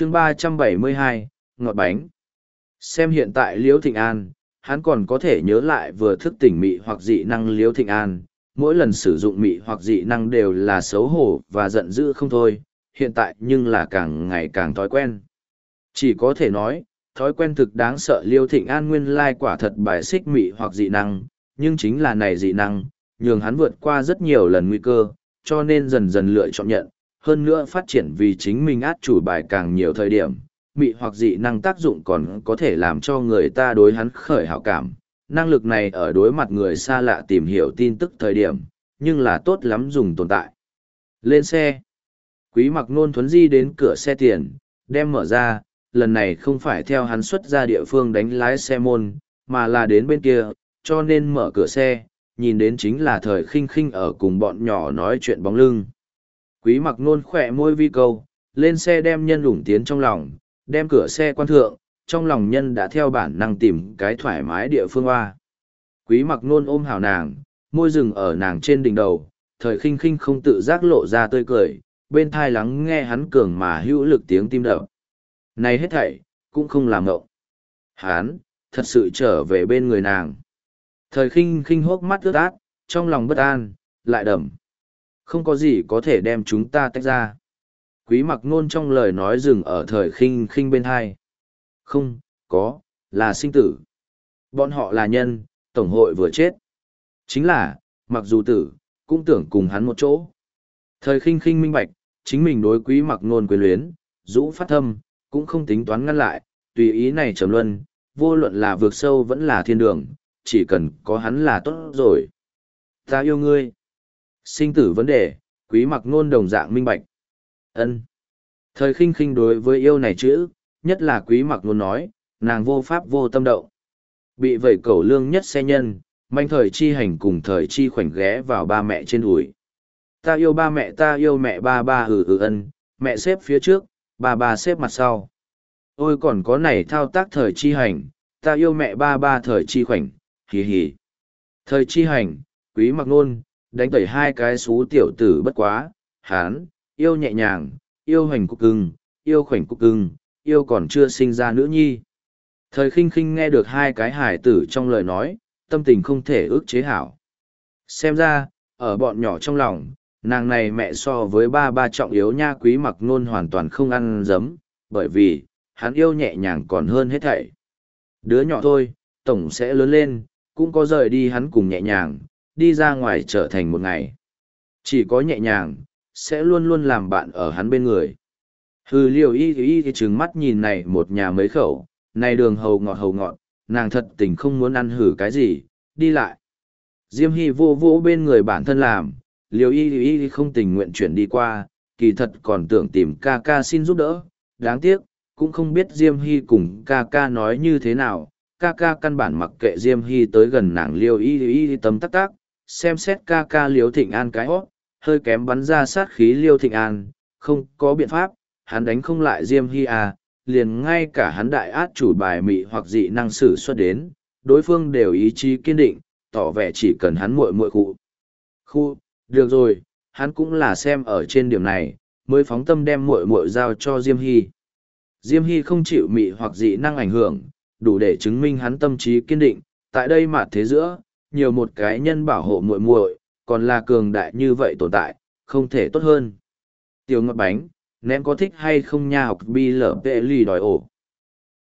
chương ba trăm bảy mươi hai, ngọt bánh. Xem hiện tại liễu thịnh an, hắn còn có thể nhớ lại vừa thức tỉnh mị hoặc dị năng liễu thịnh an. Mỗi lần sử dụng mị hoặc dị năng đều là xấu hổ và giận dữ không thôi, hiện tại nhưng là càng ngày càng thói quen. Chỉ có thể nói, thói quen thực đáng sợ liêu thịnh an nguyên lai quả thật bài xích mị hoặc dị năng, nhưng chính là này dị năng, nhường hắn vượt qua rất nhiều lần nguy cơ, cho nên dần dần lựa chọn nhận hơn nữa phát triển vì chính mình át chủ bài càng nhiều thời điểm, mị hoặc dị năng tác dụng còn có thể làm cho người ta đối hắn khởi hảo cảm. Năng lực này ở đối mặt người xa lạ tìm hiểu tin tức thời điểm, nhưng là tốt lắm dùng tồn tại. Lên xe. Quý mặc nôn thuấn di đến cửa xe tiền, đem mở ra, lần này không phải theo hắn xuất ra địa phương đánh lái xe môn, mà là đến bên kia, cho nên mở cửa xe, nhìn đến chính là thời khinh khinh ở cùng bọn nhỏ nói chuyện bóng lưng quý mặc nôn khỏe môi vi câu, lên xe đem nhân lủng tiến trong lòng, đem cửa xe quan thượng, trong lòng nhân đã theo bản năng tìm cái thoải mái địa phương hoa. Quý mặc nôn ôm hào nàng, môi rừng ở nàng trên đỉnh đầu, thời khinh khinh không tự giác lộ ra tươi cười, bên thai lắng nghe hắn cường mà hữu lực tiếng tim đập. Này hết thảy, cũng không làm ngộng. Hắn thật sự trở về bên người nàng. Thời khinh khinh hốc mắt ướt át, trong lòng bất an, lại đầm không có gì có thể đem chúng ta tách ra. Quý mặc nôn trong lời nói dừng ở thời khinh khinh bên hai. Không, có, là sinh tử. Bọn họ là nhân, tổng hội vừa chết. Chính là, mặc dù tử, cũng tưởng cùng hắn một chỗ. Thời khinh khinh minh bạch, chính mình đối quý mặc nôn quyền luyến dũ phát thâm, cũng không tính toán ngăn lại, tùy ý này trầm luân, vô luận là vượt sâu vẫn là thiên đường, chỉ cần có hắn là tốt rồi. Ta yêu ngươi sinh tử vấn đề, quý mặc ngôn đồng dạng minh bạch. Ân. Thời khinh khinh đối với yêu này chữ, nhất là quý mặc ngôn nói, nàng vô pháp vô tâm động. Bị vẩy cầu lương nhất xe nhân, manh thời chi hành cùng thời chi khoảnh ghé vào ba mẹ trên đùi. Ta yêu ba mẹ, ta yêu mẹ ba ba hừ hừ ân. Mẹ xếp phía trước, ba ba xếp mặt sau. Ôi còn có này thao tác thời chi hành, ta yêu mẹ ba ba thời chi khoảnh, hì hì. Thời chi hành, quý mặc nôn đánh tẩy hai cái xú tiểu tử bất quá, hán, yêu nhẹ nhàng, yêu hoành cục cưng, yêu khoảnh cục cưng, yêu còn chưa sinh ra nữ nhi. Thời khinh khinh nghe được hai cái hải tử trong lời nói, tâm tình không thể ước chế hảo. Xem ra, ở bọn nhỏ trong lòng, nàng này mẹ so với ba ba trọng yếu nha quý mặc nôn hoàn toàn không ăn dấm, bởi vì, hắn yêu nhẹ nhàng còn hơn hết thảy. Đứa nhỏ thôi, tổng sẽ lớn lên, cũng có rời đi hắn cùng nhẹ nhàng đi ra ngoài trở thành một ngày. Chỉ có nhẹ nhàng sẽ luôn luôn làm bạn ở hắn bên người. Hừ liều y y y trừng mắt nhìn này một nhà mấy khẩu này đường hầu ngọt hầu ngọt nàng thật tình không muốn ăn hử cái gì đi lại. Diêm hy vô vô bên người bản thân làm liều y y không tình nguyện chuyển đi qua kỳ thật còn tưởng tìm ca ca xin giúp đỡ đáng tiếc cũng không biết diêm hy cùng ca ca nói như thế nào ca ca căn bản mặc kệ diêm hy tới gần nàng liều y y tấm tắc tắc, xem xét ca ca liêu thịnh an cái hót hơi kém bắn ra sát khí liêu thịnh an không có biện pháp hắn đánh không lại diêm hy à liền ngay cả hắn đại át chủ bài mị hoặc dị năng sử xuất đến đối phương đều ý chí kiên định tỏ vẻ chỉ cần hắn muội muội khu khu được rồi, hắn cũng là xem ở trên điểm này, mới phóng tâm đem muội muội giao cho Diêm Hy. Diêm Hy không chịu mị hoặc dị năng ảnh hưởng, đủ để chứng minh hắn tâm trí kiên định, tại đây mà thế giữa, nhiều một cái nhân bảo hộ muội muội, còn là cường đại như vậy tồn tại, không thể tốt hơn. Tiểu ngọt bánh, ném có thích hay không nha học bi lở vệ lì đòi ổ.